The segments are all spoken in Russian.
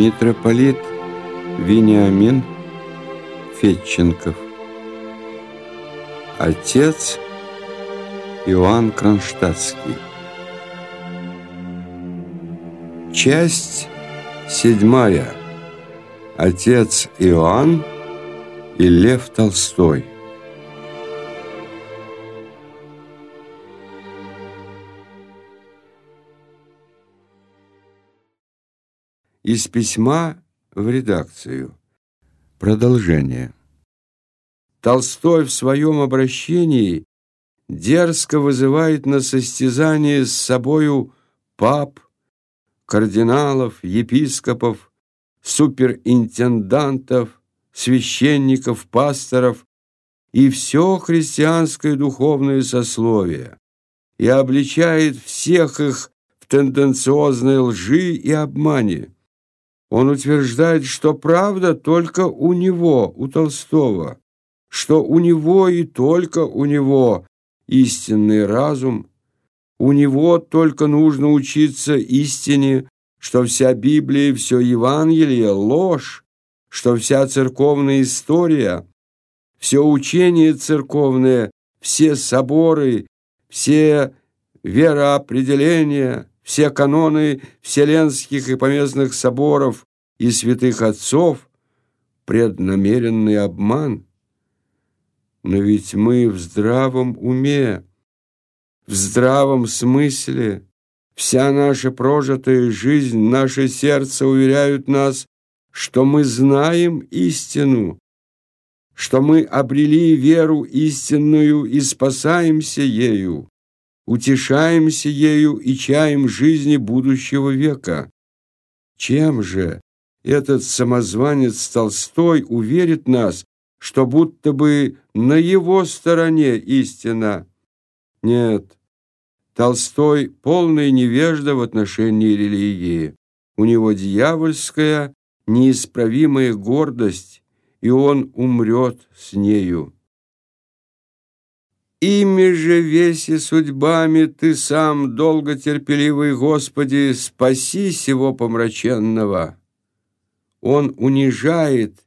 Митрополит Вениамин Фетченков Отец Иоанн Кронштадтский. Часть седьмая. Отец Иоанн и Лев Толстой Из письма в редакцию. Продолжение. Толстой в своем обращении дерзко вызывает на состязание с собою пап, кардиналов, епископов, суперинтендантов, священников, пасторов и все христианское духовное сословие и обличает всех их в тенденциозной лжи и обмане. Он утверждает, что правда только у него, у Толстого, что у него и только у него истинный разум, у него только нужно учиться истине, что вся Библия и все Евангелие – ложь, что вся церковная история, все учение церковное, все соборы, все вероопределения – все каноны вселенских и поместных соборов и святых отцов – преднамеренный обман. Но ведь мы в здравом уме, в здравом смысле, вся наша прожитая жизнь, наше сердце уверяют нас, что мы знаем истину, что мы обрели веру истинную и спасаемся ею утешаемся ею и чаем жизни будущего века. Чем же этот самозванец Толстой уверит нас, что будто бы на его стороне истина? Нет, Толстой полный невежда в отношении религии. У него дьявольская, неисправимая гордость, и он умрет с нею. Ими же веси судьбами ты сам, долго терпеливый Господи, спаси сего помраченного. Он унижает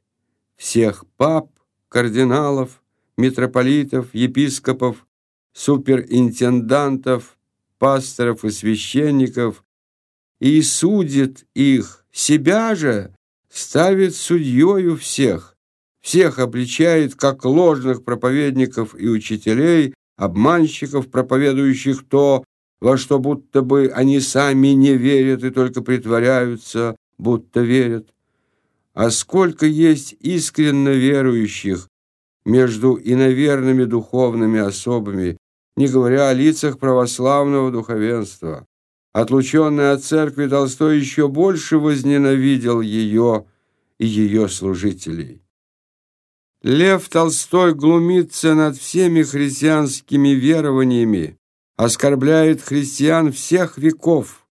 всех пап, кардиналов, митрополитов, епископов, суперинтендантов, пасторов и священников и судит их, себя же ставит судьею всех всех обличает как ложных проповедников и учителей, обманщиков, проповедующих то, во что будто бы они сами не верят и только притворяются, будто верят. А сколько есть искренно верующих между иноверными духовными особами, не говоря о лицах православного духовенства. Отлученный от церкви Толстой еще больше возненавидел ее и ее служителей. Лев Толстой глумится над всеми христианскими верованиями, оскорбляет христиан всех веков,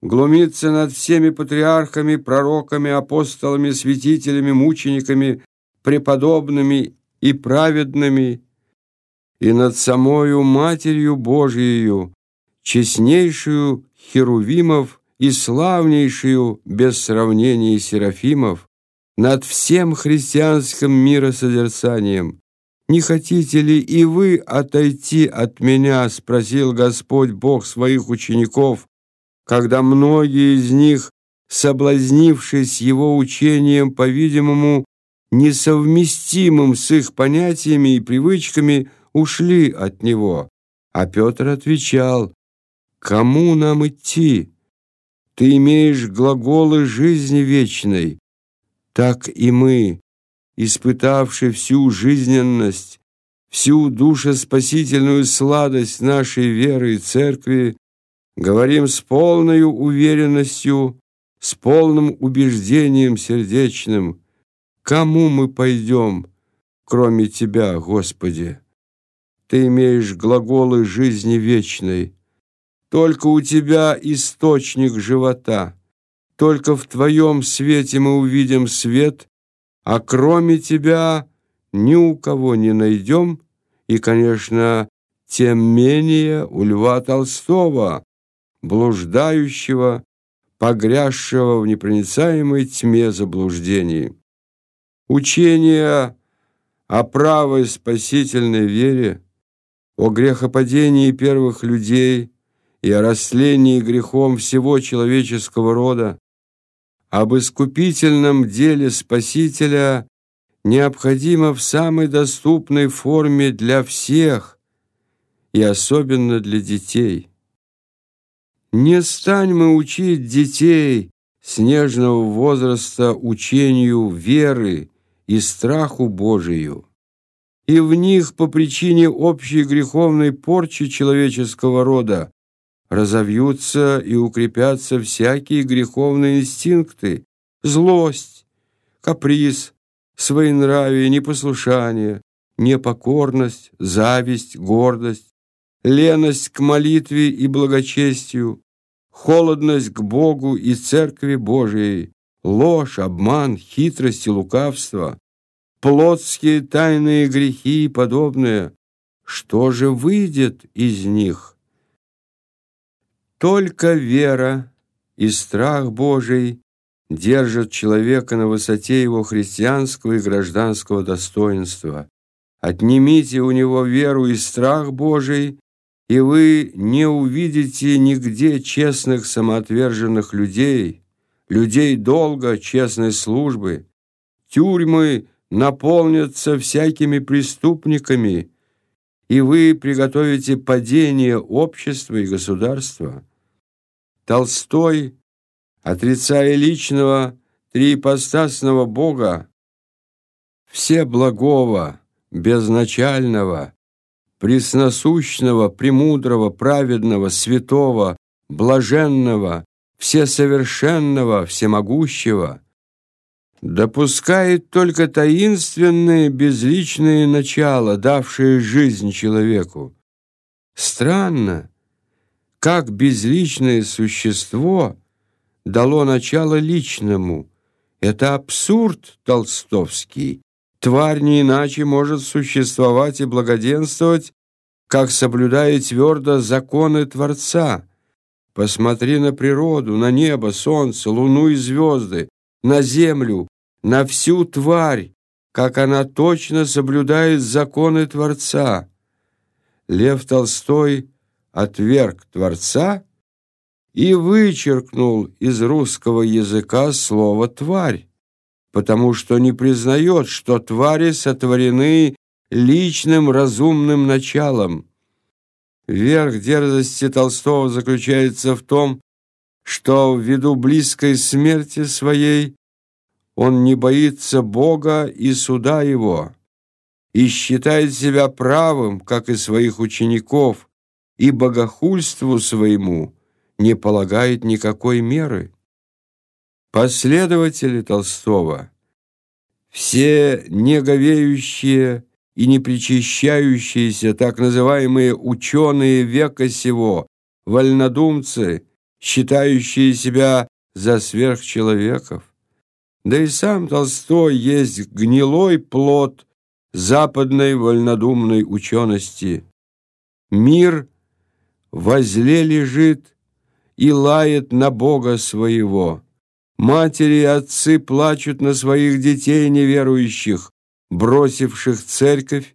глумится над всеми патриархами, пророками, апостолами, святителями, мучениками, преподобными и праведными, и над самою Матерью Божией, честнейшую Херувимов и славнейшую без сравнения Серафимов, над всем христианским миросозерцанием. «Не хотите ли и вы отойти от меня?» — спросил Господь Бог своих учеников, когда многие из них, соблазнившись его учением, по-видимому, несовместимым с их понятиями и привычками, ушли от него. А Петр отвечал, «Кому нам идти? Ты имеешь глаголы жизни вечной, так и мы, испытавшие всю жизненность, всю душеспасительную сладость нашей веры и церкви, говорим с полной уверенностью, с полным убеждением сердечным, кому мы пойдем, кроме Тебя, Господи? Ты имеешь глаголы жизни вечной, только у Тебя источник живота. Только в Твоем свете мы увидим свет, а кроме Тебя ни у кого не найдем, и, конечно, тем менее у Льва Толстого, блуждающего погрязшего в непроницаемой тьме заблуждений. Учение о правой спасительной вере, о грехопадении первых людей и о растлении грехом всего человеческого рода, об искупительном деле Спасителя необходимо в самой доступной форме для всех и особенно для детей. Не стань мы учить детей с нежного возраста учению веры и страху Божию, и в них по причине общей греховной порчи человеческого рода разовьются и укрепятся всякие греховные инстинкты, злость, каприз, своенравие, непослушание, непокорность, зависть, гордость, леность к молитве и благочестию, холодность к Богу и Церкви Божией, ложь, обман, хитрость и лукавство, плотские тайные грехи и подобное. Что же выйдет из них? Только вера и страх Божий держат человека на высоте его христианского и гражданского достоинства. Отнимите у него веру и страх Божий, и вы не увидите нигде честных самоотверженных людей, людей долга, честной службы. Тюрьмы наполнятся всякими преступниками, и вы приготовите падение общества и государства. Толстой, отрицая личного триипостасного Бога, все благого, безначального, пресносущного, премудрого, праведного, святого, блаженного, всесовершенного, всемогущего, допускает только таинственные безличные начала, давшие жизнь человеку. Странно, как безличное существо дало начало личному. Это абсурд толстовский. Тварь не иначе может существовать и благоденствовать, как соблюдая твердо законы Творца. Посмотри на природу, на небо, солнце, луну и звезды, на землю, на всю тварь, как она точно соблюдает законы Творца. Лев Толстой отверг Творца и вычеркнул из русского языка слово «тварь» потому что не признает, что твари сотворены личным разумным началом. Верх дерзости Толстого заключается в том, что ввиду близкой смерти своей он не боится Бога и суда Его и считает себя правым, как и своих учеников, и богохульству своему не полагает никакой меры. Последователи Толстого, все неговеющие и не причащающиеся так называемые ученые века сего, вольнодумцы, считающие себя за сверхчеловеков. Да и сам Толстой есть гнилой плод западной вольнодумной учености. Мир возле лежит и лает на Бога своего. Матери и отцы плачут на своих детей неверующих, бросивших церковь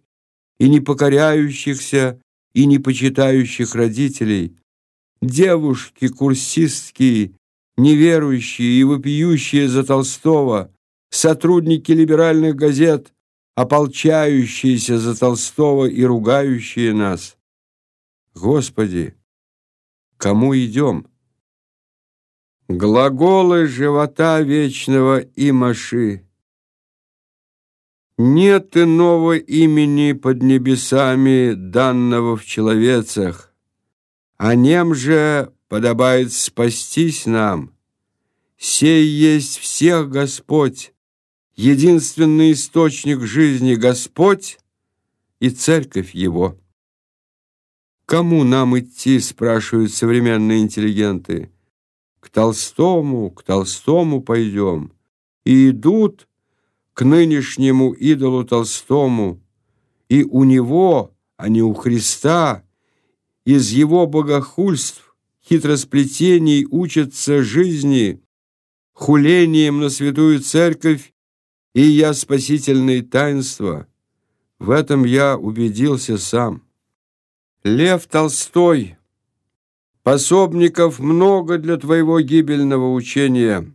и не покоряющихся и не почитающих родителей. Девушки курсистки, неверующие и вопиющие за Толстого, сотрудники либеральных газет, ополчающиеся за Толстого и ругающие нас. Господи, кому идем? Глаголы живота вечного и маши. Нет иного имени под небесами, данного в человецах, а нем же подобает спастись нам. Сей есть всех Господь, единственный источник жизни Господь и Церковь Его. Кому нам идти, спрашивают современные интеллигенты. К Толстому, к Толстому пойдем. И идут к нынешнему идолу Толстому, и у него, а не у Христа, из его богохульств, хитросплетений учатся жизни, хулением на святую церковь и я спасительные таинства. В этом я убедился сам. Лев Толстой, пособников много для твоего гибельного учения.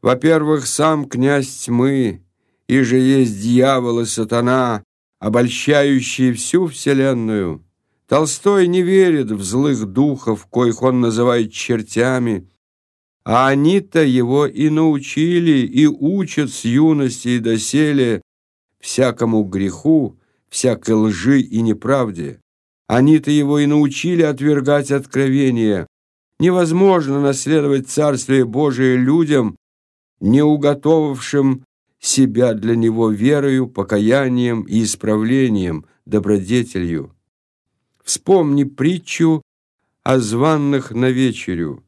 Во-первых, сам князь тьмы, и же есть дьявол и сатана, обольщающие всю вселенную. Толстой не верит в злых духов, коих он называет чертями, а они-то его и научили, и учат с юности и доселе всякому греху, всякой лжи и неправде. Они-то его и научили отвергать откровения. Невозможно наследовать Царствие Божие людям, не уготовавшим себя для него верою, покаянием и исправлением, добродетелью. Вспомни притчу о званных на вечерю.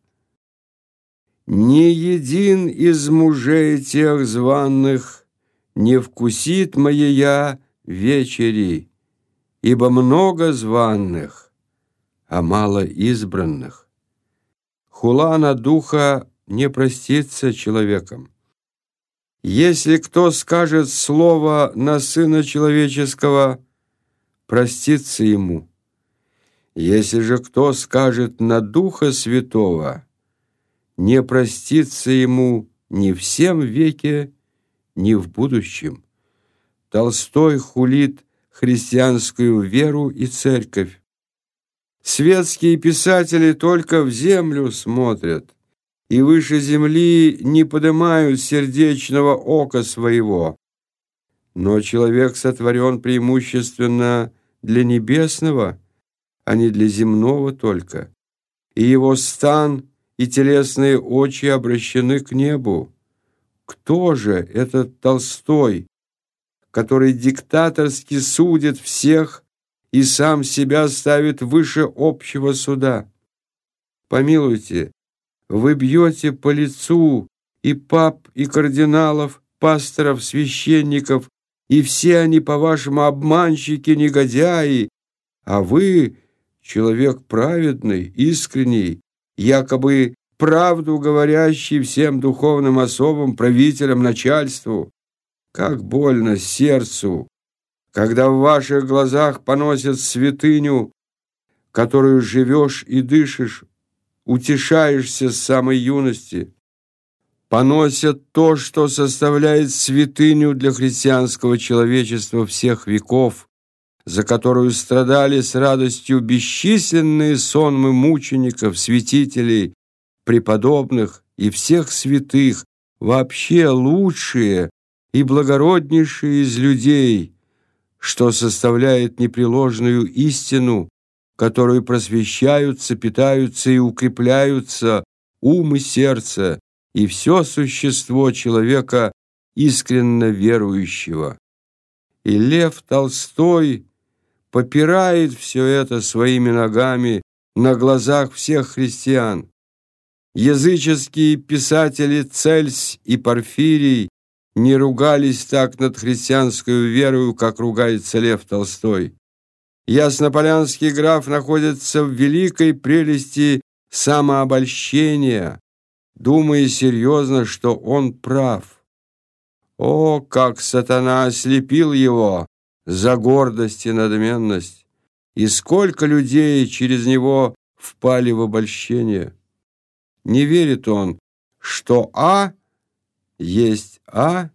«Ни един из мужей тех званных не вкусит моя вечери, ибо много званных, а мало избранных. Хула на духа не простится человеком. Если кто скажет слово на Сына Человеческого, простится ему. Если же кто скажет на Духа Святого, не простится ему ни в всем веке, ни в будущем. Толстой хулит христианскую веру и церковь. Светские писатели только в землю смотрят и выше земли не поднимают сердечного ока своего. Но человек сотворен преимущественно для небесного, а не для земного только, и его стан и телесные очи обращены к небу. Кто же этот Толстой, который диктаторски судит всех и сам себя ставит выше общего суда. Помилуйте, вы бьете по лицу и пап, и кардиналов, пасторов, священников, и все они, по-вашему, обманщики, негодяи, а вы человек праведный, искренний, якобы правду говорящий всем духовным особам, правителям, начальству. Как больно сердцу, когда в ваших глазах поносят святыню, которую живешь и дышишь, утешаешься с самой юности. Поносят то, что составляет святыню для христианского человечества всех веков, за которую страдали с радостью бесчисленные сонмы мучеников, святителей, преподобных и всех святых, вообще лучшие и благороднейшие из людей, что составляет непреложную истину, которую просвещаются, питаются и укрепляются ум и сердце и все существо человека искренно верующего. И Лев Толстой попирает все это своими ногами на глазах всех христиан. Языческие писатели Цельс и Порфирий не ругались так над христианской верою, как ругается Лев Толстой. Яснополянский граф находится в великой прелести самообольщения, думая серьезно, что он прав. О, как сатана ослепил его за гордость и надменность, и сколько людей через него впали в обольщение. Не верит он, что А есть А,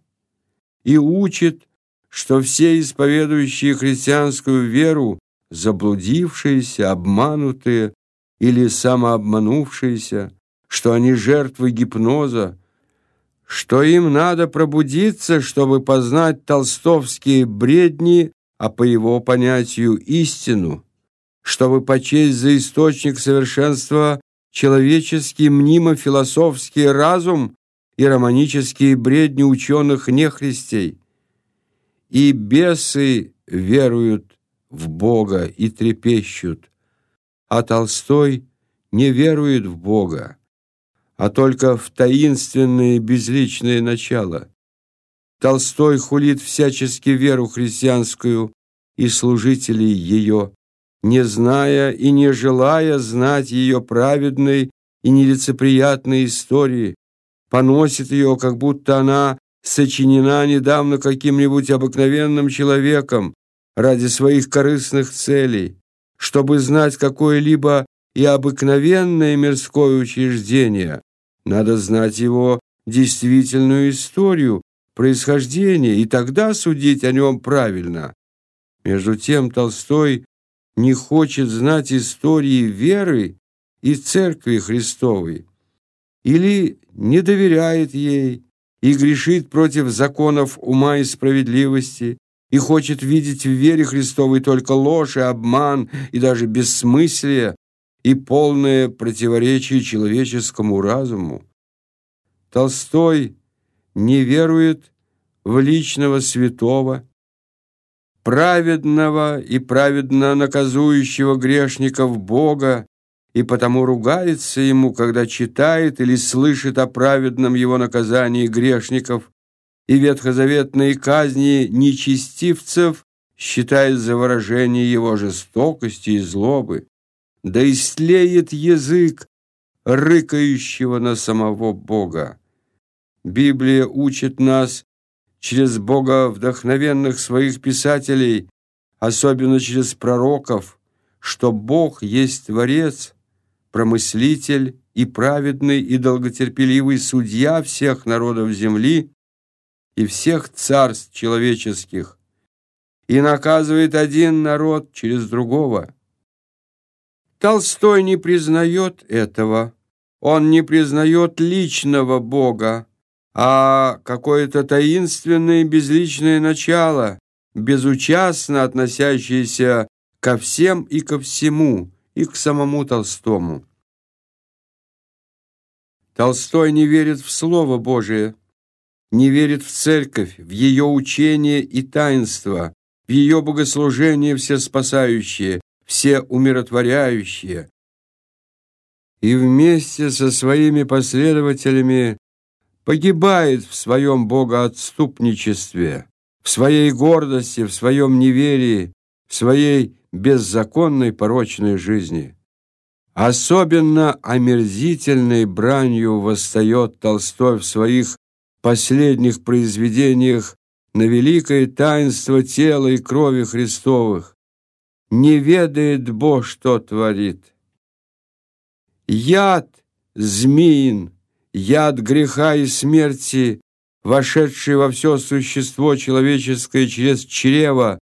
и учит, что все исповедующие христианскую веру заблудившиеся, обманутые или самообманувшиеся, что они жертвы гипноза, что им надо пробудиться, чтобы познать толстовские бредни, а по его понятию истину, чтобы почесть за источник совершенства человеческий мнимо-философский разум и романические бредни ученых нехристей. И бесы веруют в Бога и трепещут, а Толстой не верует в Бога, а только в таинственное безличное начало. Толстой хулит всячески веру христианскую и служителей ее, не зная и не желая знать ее праведной и нелицеприятной истории, поносит ее, как будто она сочинена недавно каким-нибудь обыкновенным человеком ради своих корыстных целей, чтобы знать какое-либо и обыкновенное мирское учреждение, надо знать его действительную историю, происхождение, и тогда судить о нем правильно. Между тем Толстой не хочет знать истории веры и Церкви Христовой, или не доверяет ей и грешит против законов ума и справедливости, и хочет видеть в вере Христовой только ложь и обман, и даже бессмыслие, и полное противоречие человеческому разуму. Толстой не верует в личного святого, праведного и праведно наказующего грешников Бога, и потому ругается ему, когда читает или слышит о праведном его наказании грешников, и ветхозаветные казни нечестивцев считает за выражение его жестокости и злобы да истлеет язык рыкающего на самого Бога. Библия учит нас через Бога вдохновенных своих писателей, особенно через пророков, что Бог есть Творец, промыслитель и праведный и долготерпеливый судья всех народов земли и всех царств человеческих, и наказывает один народ через другого. Толстой не признает этого. Он не признает личного Бога, а какое-то таинственное безличное начало, безучастно относящееся ко всем и ко всему, и к самому Толстому. Толстой не верит в Слово Божие, не верит в церковь, в ее учение и таинство, в ее богослужение всеспасающее, все умиротворяющие, и вместе со своими последователями погибает в своем богоотступничестве, в своей гордости, в своем неверии, в своей беззаконной порочной жизни. Особенно омерзительной бранью восстает Толстой в своих последних произведениях на великое таинство тела и крови Христовых, не ведает Бог, что творит. Яд змеин, яд греха и смерти, вошедший во все существо человеческое через чрево,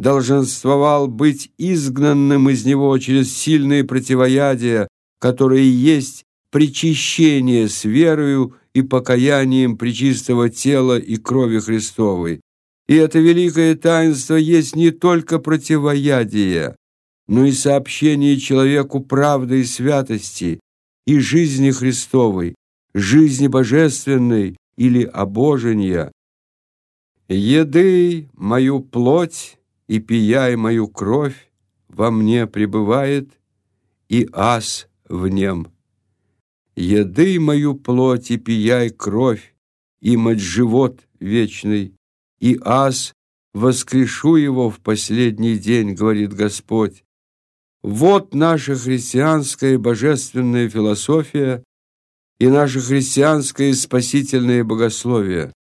долженствовал быть изгнанным из него через сильные противоядия, которые есть причащение с верою и покаянием причистого тела и крови Христовой. И это великое таинство есть не только противоядие, но и сообщение человеку правды и святости, и жизни Христовой, жизни божественной или обожения. Еды мою плоть и пияй мою кровь во мне пребывает, и ас в нем. Еды мою плоть и пияй кровь, и мать живот вечный, и аз воскрешу его в последний день, говорит Господь. Вот наша христианская божественная философия и наше христианское спасительное богословие.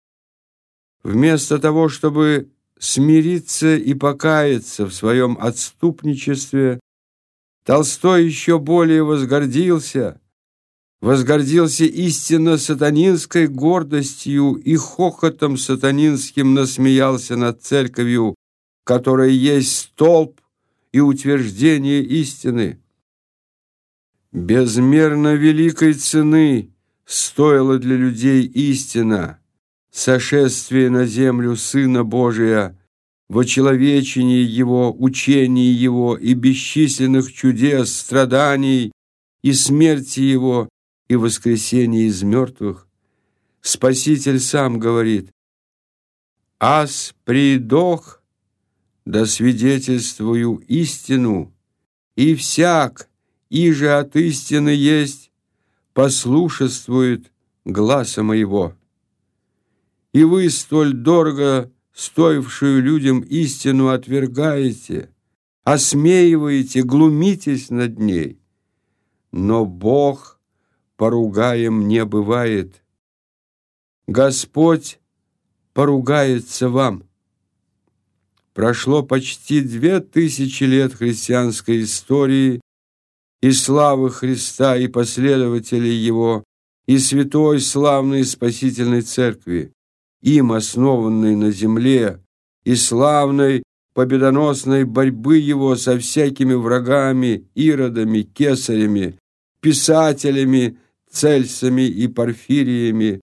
Вместо того, чтобы смириться и покаяться в своем отступничестве, Толстой еще более возгордился возгордился истинно сатанинской гордостью и хохотом сатанинским насмеялся над церковью, которая есть столб и утверждение истины. Безмерно великой цены стоила для людей истина, сошествие на землю Сына Божия, вочеловечение Его, учение Его и бесчисленных чудес, страданий и смерти Его, и воскресение из мертвых, Спаситель сам говорит, «Ас придох, да свидетельствую истину, и всяк, и же от истины есть, послушествует гласа моего. И вы столь дорого стоившую людям истину отвергаете, осмеиваете, глумитесь над ней. Но Бог поругаем не бывает. Господь поругается вам. Прошло почти две тысячи лет христианской истории и славы Христа и последователей Его, и святой славной спасительной церкви, им основанной на земле, и славной победоносной борьбы его со всякими врагами, иродами, кесарями, писателями, цельсами и порфириями,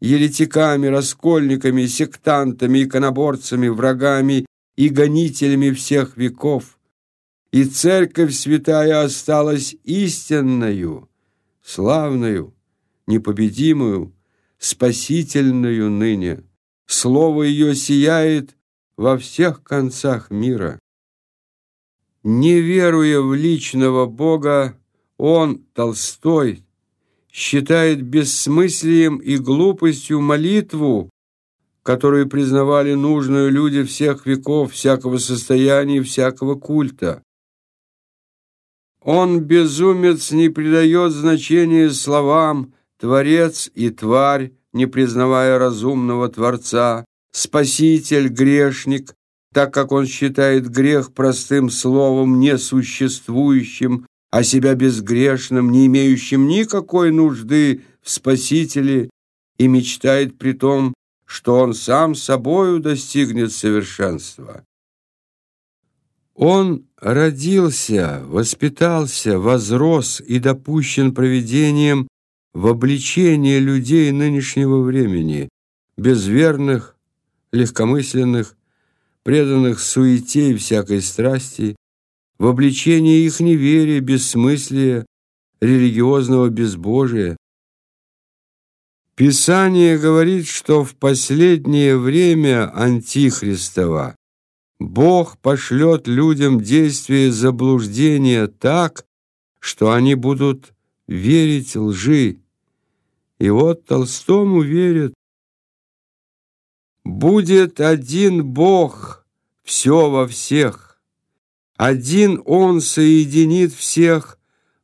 еретиками, раскольниками, сектантами, иконоборцами, врагами и гонителями всех веков. И Церковь Святая осталась истинною, славною, непобедимую, спасительную ныне. Слово ее сияет во всех концах мира. Не веруя в личного Бога, он, Толстой, считает бессмыслием и глупостью молитву, которую признавали нужную люди всех веков, всякого состояния всякого культа. Он, безумец, не придает значения словам «творец» и «тварь», не признавая разумного Творца, «спаситель», «грешник», так как он считает грех простым словом, несуществующим, а себя безгрешным, не имеющим никакой нужды в Спасителе, и мечтает при том, что он сам собою достигнет совершенства. Он родился, воспитался, возрос и допущен проведением в обличение людей нынешнего времени, безверных, легкомысленных, преданных суете и всякой страсти, в обличении их неверия, бессмыслия, религиозного безбожия. Писание говорит, что в последнее время Антихристова Бог пошлет людям действие заблуждения так, что они будут верить лжи. И вот Толстому верят. Будет один Бог, все во всех. Один Он соединит всех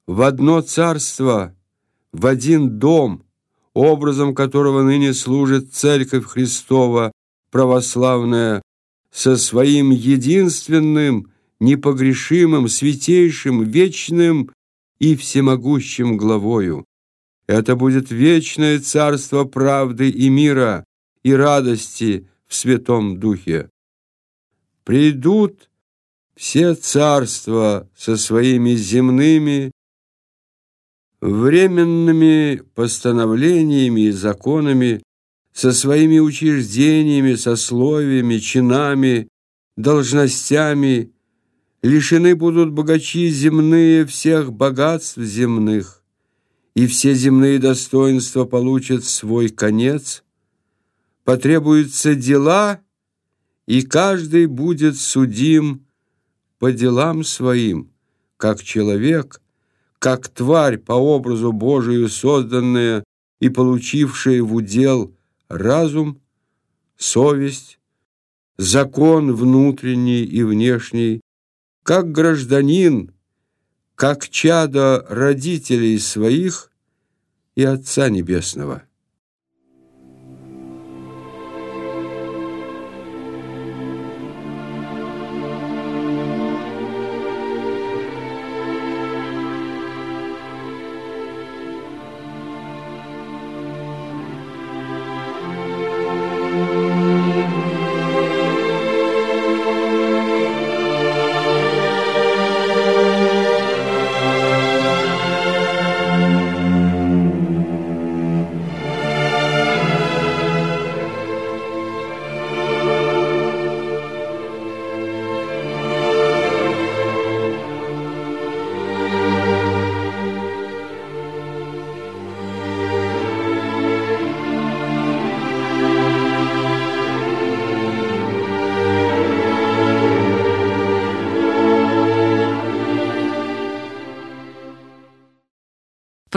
в одно царство, в один дом, образом которого ныне служит Церковь Христова православная, со своим единственным, непогрешимым, святейшим, вечным и всемогущим главою. Это будет вечное царство правды и мира и радости в Святом Духе. Придут все царства со своими земными, временными постановлениями и законами, со своими учреждениями, сословиями, чинами, должностями, лишены будут богачи земные всех богатств земных, и все земные достоинства получат свой конец, потребуются дела, и каждый будет судим по делам своим, как человек, как тварь по образу Божию созданная и получившая в удел разум, совесть, закон внутренний и внешний, как гражданин, как чадо родителей своих и Отца Небесного.